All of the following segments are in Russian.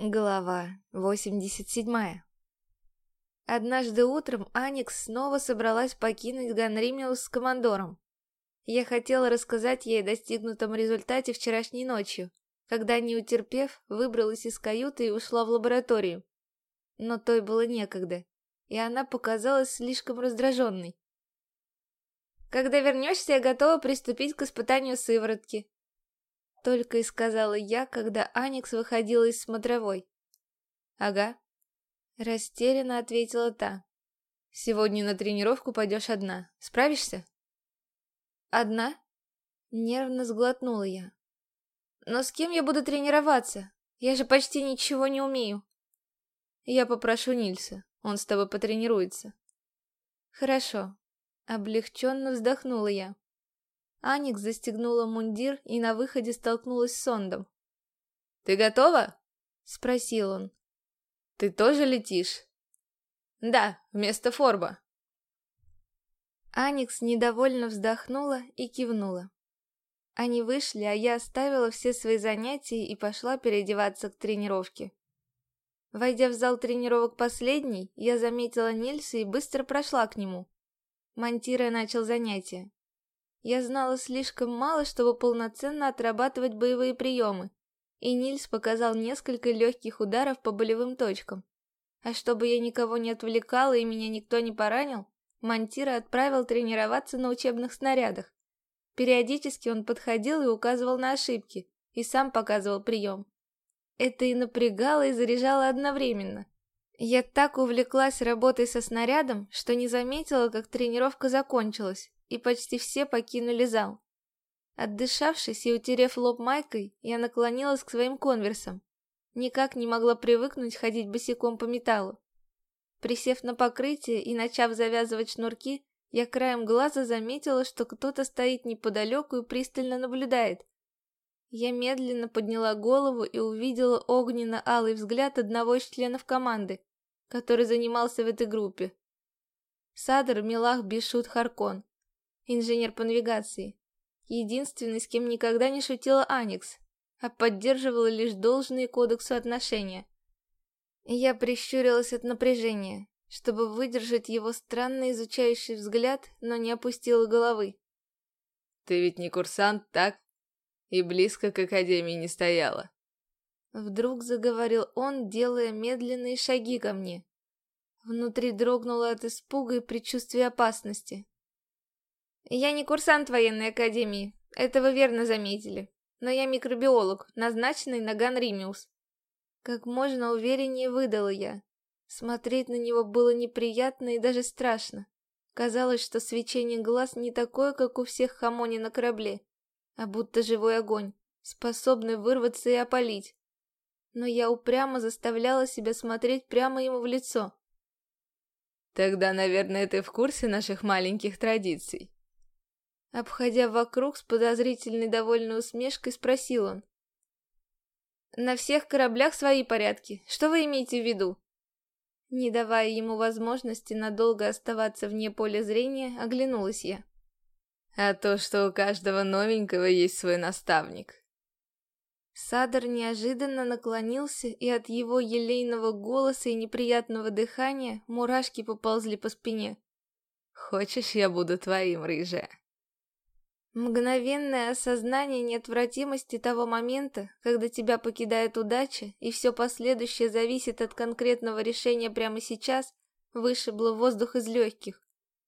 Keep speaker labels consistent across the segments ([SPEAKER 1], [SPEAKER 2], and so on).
[SPEAKER 1] Глава 87 Однажды утром Аникс снова собралась покинуть Ганримиус с командором. Я хотела рассказать ей о достигнутом результате вчерашней ночью, когда, не утерпев, выбралась из каюты и ушла в лабораторию. Но той было некогда, и она показалась слишком раздраженной. «Когда вернешься, я готова приступить к испытанию сыворотки», только и сказала я, когда Аникс выходила из смотровой. Ага. Растерянно ответила та. Сегодня на тренировку пойдешь одна. Справишься? Одна? Нервно сглотнула я. Но с кем я буду тренироваться? Я же почти ничего не умею. Я попрошу Нильса. Он с тобой потренируется. Хорошо. Облегченно вздохнула я. Аникс застегнула мундир и на выходе столкнулась с Сондом. «Ты готова?» — спросил он. «Ты тоже летишь?» «Да, вместо Форба». Аникс недовольно вздохнула и кивнула. Они вышли, а я оставила все свои занятия и пошла переодеваться к тренировке. Войдя в зал тренировок последний, я заметила Нильса и быстро прошла к нему. Монтируя начал занятие. Я знала слишком мало, чтобы полноценно отрабатывать боевые приемы, и Нильс показал несколько легких ударов по болевым точкам. А чтобы я никого не отвлекала и меня никто не поранил, Монтира отправил тренироваться на учебных снарядах. Периодически он подходил и указывал на ошибки, и сам показывал прием. Это и напрягало, и заряжало одновременно. Я так увлеклась работой со снарядом, что не заметила, как тренировка закончилась, и почти все покинули зал. Отдышавшись и утерев лоб майкой, я наклонилась к своим конверсам. Никак не могла привыкнуть ходить босиком по металлу. Присев на покрытие и начав завязывать шнурки, я краем глаза заметила, что кто-то стоит неподалеку и пристально наблюдает. Я медленно подняла голову и увидела огненно-алый взгляд одного из членов команды, который занимался в этой группе. Садр Милах Бишут Харкон инженер по навигации. Единственный, с кем никогда не шутила Аникс, а поддерживала лишь должные кодексу отношения. Я прищурилась от напряжения, чтобы выдержать его странно изучающий взгляд, но не опустила головы.
[SPEAKER 2] «Ты ведь не курсант, так? И близко к Академии не стояла».
[SPEAKER 1] Вдруг заговорил он, делая медленные шаги ко мне. Внутри дрогнуло от испуга и предчувствия опасности. Я не курсант военной академии, это вы верно заметили. Но я микробиолог, назначенный на Ганримиус. Как можно увереннее выдала я. Смотреть на него было неприятно и даже страшно. Казалось, что свечение глаз не такое, как у всех хамони на корабле, а будто живой огонь, способный вырваться и опалить. Но я упрямо заставляла себя смотреть прямо ему в лицо.
[SPEAKER 2] Тогда, наверное, ты в курсе наших маленьких традиций.
[SPEAKER 1] Обходя вокруг с подозрительной довольной усмешкой, спросил он. «На всех кораблях свои порядки. Что вы имеете в виду?» Не давая ему возможности надолго оставаться вне поля зрения, оглянулась я.
[SPEAKER 2] «А то, что у каждого новенького есть свой наставник».
[SPEAKER 1] Садр неожиданно наклонился, и от его елейного голоса и неприятного дыхания мурашки поползли по спине.
[SPEAKER 2] «Хочешь, я буду твоим, рыжая?»
[SPEAKER 1] Мгновенное осознание неотвратимости того момента, когда тебя покидает удача, и все последующее зависит от конкретного решения прямо сейчас, вышибло воздух из легких.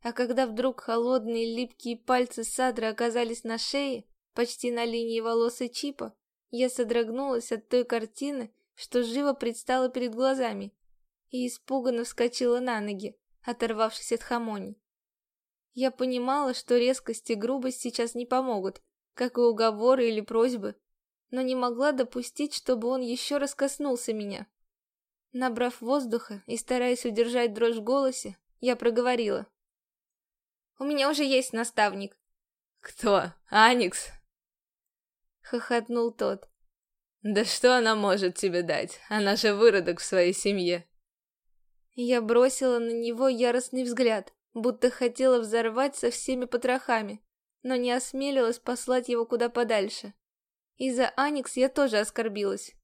[SPEAKER 1] А когда вдруг холодные липкие пальцы Садры оказались на шее, почти на линии волос и чипа, я содрогнулась от той картины, что живо предстала перед глазами, и испуганно вскочила на ноги, оторвавшись от хамони. Я понимала, что резкость и грубость сейчас не помогут, как и уговоры или просьбы, но не могла допустить, чтобы он еще раз коснулся меня. Набрав воздуха и стараясь удержать дрожь в голосе, я проговорила. «У меня уже есть наставник».
[SPEAKER 2] «Кто? Аникс?»
[SPEAKER 1] Хохотнул тот.
[SPEAKER 2] «Да что она может тебе дать? Она же выродок в своей семье».
[SPEAKER 1] Я бросила на него яростный взгляд будто хотела взорвать со всеми потрохами, но не осмелилась послать его куда подальше. Из-за Аникс я тоже оскорбилась.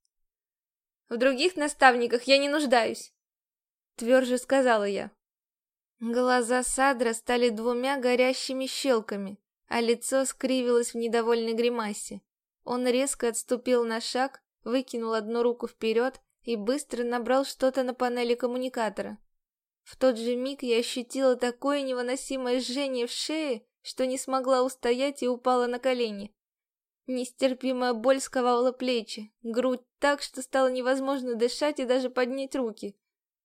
[SPEAKER 1] В других наставниках я не нуждаюсь. Тверже сказала я. Глаза Садра стали двумя горящими щелками, а лицо скривилось в недовольной гримасе. Он резко отступил на шаг, выкинул одну руку вперед и быстро набрал что-то на панели коммуникатора. В тот же миг я ощутила такое невыносимое жжение в шее, что не смогла устоять и упала на колени. Нестерпимая боль сковала плечи, грудь так, что стало невозможно дышать и даже поднять руки.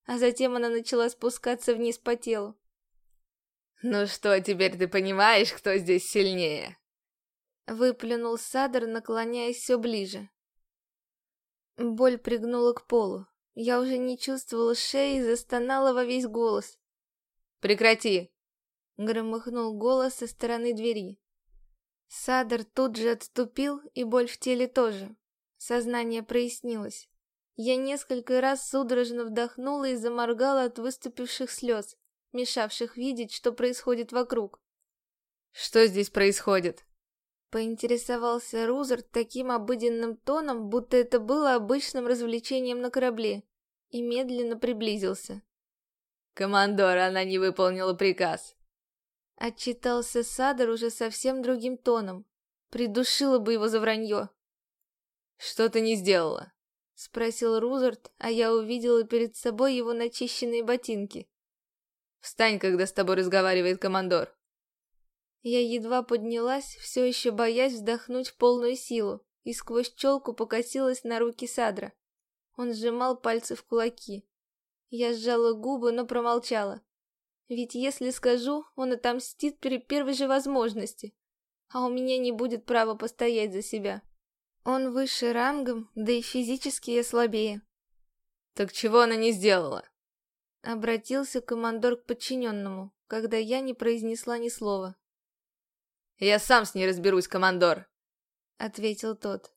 [SPEAKER 1] А затем она начала спускаться вниз по телу.
[SPEAKER 2] «Ну что, теперь ты понимаешь, кто здесь сильнее?»
[SPEAKER 1] Выплюнул Садр, наклоняясь все ближе. Боль пригнула к полу. Я уже не чувствовала шеи и застонала во весь голос.
[SPEAKER 2] «Прекрати!»
[SPEAKER 1] Громыхнул голос со стороны двери. Садр тут же отступил, и боль в теле тоже. Сознание прояснилось. Я несколько раз судорожно вдохнула и заморгала от выступивших слез, мешавших видеть, что происходит вокруг.
[SPEAKER 2] «Что здесь происходит?»
[SPEAKER 1] Поинтересовался Рузерт таким обыденным тоном, будто это было обычным развлечением на корабле, и медленно приблизился.
[SPEAKER 2] «Командор, она не выполнила приказ».
[SPEAKER 1] Отчитался Садор уже совсем другим тоном. Придушила бы его за вранье.
[SPEAKER 2] «Что ты не сделала?»
[SPEAKER 1] Спросил Рузерт, а я увидела перед собой его начищенные ботинки.
[SPEAKER 2] «Встань, когда с тобой разговаривает командор».
[SPEAKER 1] Я едва поднялась, все еще боясь вздохнуть в полную силу, и сквозь челку покосилась на руки Садра. Он сжимал пальцы в кулаки. Я сжала губы, но промолчала. Ведь если скажу, он отомстит при первой же возможности. А у меня не будет права постоять за себя. Он выше рангом, да и физически я слабее.
[SPEAKER 2] Так чего она не сделала?
[SPEAKER 1] Обратился командор к подчиненному, когда я не произнесла ни слова.
[SPEAKER 2] «Я сам с ней разберусь, командор», — ответил тот.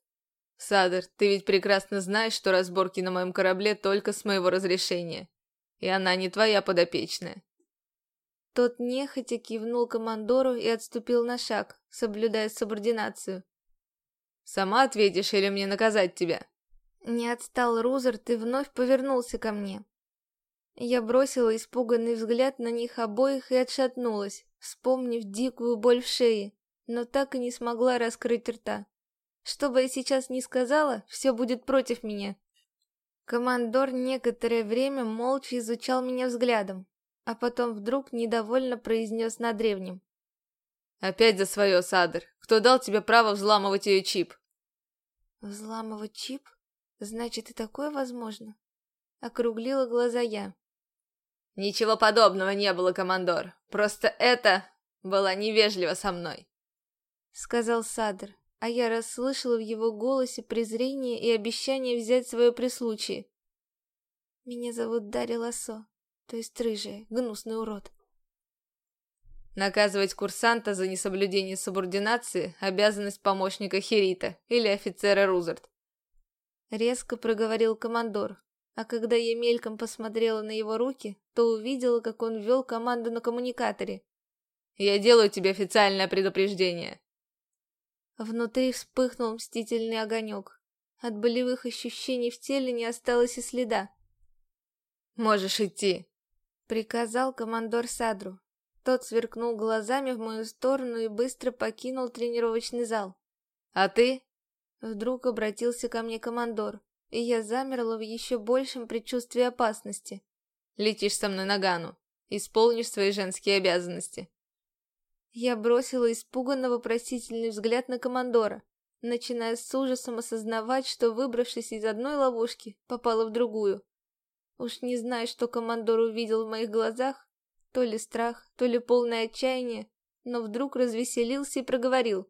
[SPEAKER 2] «Садер, ты ведь прекрасно знаешь, что разборки на моем корабле только с моего разрешения, и она не твоя подопечная».
[SPEAKER 1] Тот нехотя кивнул командору и отступил на шаг, соблюдая субординацию.
[SPEAKER 2] «Сама ответишь или мне наказать тебя?»
[SPEAKER 1] Не отстал Рузерт и вновь повернулся ко мне. Я бросила испуганный взгляд на них обоих и отшатнулась, вспомнив дикую боль в шее, но так и не смогла раскрыть рта. Что бы я сейчас ни сказала, все будет против меня. Командор некоторое время молча изучал меня взглядом, а потом вдруг недовольно произнес на древнем.
[SPEAKER 2] «Опять за свое, Садр. Кто дал тебе право взламывать ее чип?»
[SPEAKER 1] «Взламывать чип? Значит, и такое возможно?» Округлила глаза я.
[SPEAKER 2] «Ничего подобного не было, командор. Просто это было невежливо со мной», —
[SPEAKER 1] сказал Садр, а я расслышала в его голосе презрение и обещание взять свое при случае. «Меня зовут Дарья Лосо, то есть рыжая, гнусный урод».
[SPEAKER 2] Наказывать курсанта за несоблюдение субординации – обязанность помощника Херита или офицера Рузерт.
[SPEAKER 1] Резко проговорил командор, а когда я мельком посмотрела на его руки, то увидела, как он вел команду на коммуникаторе.
[SPEAKER 2] «Я делаю тебе официальное предупреждение».
[SPEAKER 1] Внутри вспыхнул мстительный огонек. От болевых ощущений в теле не осталось и следа.
[SPEAKER 2] «Можешь идти», —
[SPEAKER 1] приказал командор Садру. Тот сверкнул глазами в мою сторону и быстро покинул тренировочный зал.
[SPEAKER 2] «А ты?»
[SPEAKER 1] Вдруг обратился ко мне командор и я замерла в еще большем предчувствии опасности.
[SPEAKER 2] «Летишь со мной на Гану. Исполнишь свои женские обязанности».
[SPEAKER 1] Я бросила испуганно вопросительный взгляд на командора, начиная с ужасом осознавать, что, выбравшись из одной ловушки, попала в другую. Уж не знаю, что командор увидел в моих глазах, то ли страх, то ли полное отчаяние, но вдруг развеселился и проговорил.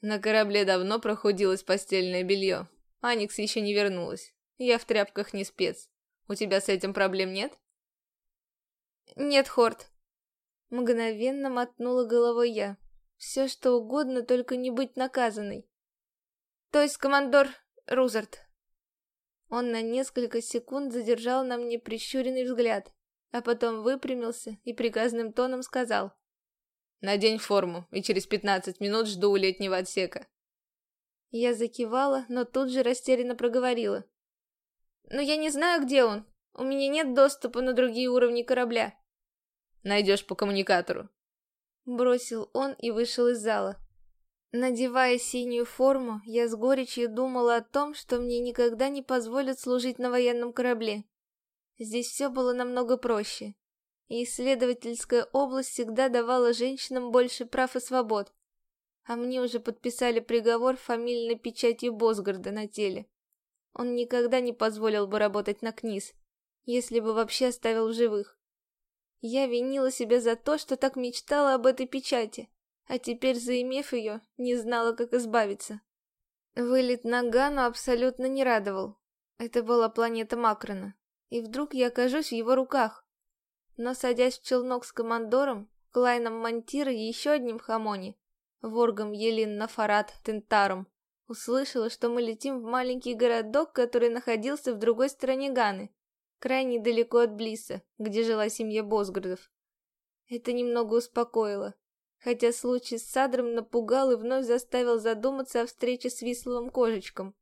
[SPEAKER 2] На корабле давно прохудилось постельное белье. Аникс еще не вернулась. Я в тряпках не спец. У тебя с этим проблем нет?
[SPEAKER 1] Нет, Хорт. Мгновенно мотнула головой я. Все что угодно, только не быть наказанной. То есть командор Рузерт. Он на несколько секунд задержал на мне прищуренный взгляд, а потом выпрямился и приказным тоном сказал.
[SPEAKER 2] «Надень форму, и через пятнадцать минут жду у летнего отсека».
[SPEAKER 1] Я закивала, но тут же растерянно проговорила. Но я не знаю, где он. У меня нет доступа на другие уровни корабля.
[SPEAKER 2] Найдешь по коммуникатору.
[SPEAKER 1] Бросил он и вышел из зала. Надевая синюю форму, я с горечью думала о том, что мне никогда не позволят служить на военном корабле. Здесь все было намного проще. И исследовательская область всегда давала женщинам больше прав и свобод. А мне уже подписали приговор фамильной печатью Босгарда на теле. Он никогда не позволил бы работать на КНИС, если бы вообще оставил в живых. Я винила себя за то, что так мечтала об этой печати а теперь, заимев ее, не знала, как избавиться. Вылет на Гану абсолютно не радовал. Это была планета Макрона, и вдруг я окажусь в его руках. Но садясь в челнок с командором, Клайном Монтира и еще одним Хамони, воргом Елин Нафарат Тентаром, услышала, что мы летим в маленький городок, который находился в другой стороне Ганы, крайне далеко от Блиса, где жила семья Босгардов. Это немного успокоило хотя случай с Садром напугал и вновь заставил задуматься о встрече с Висловым Кожечком.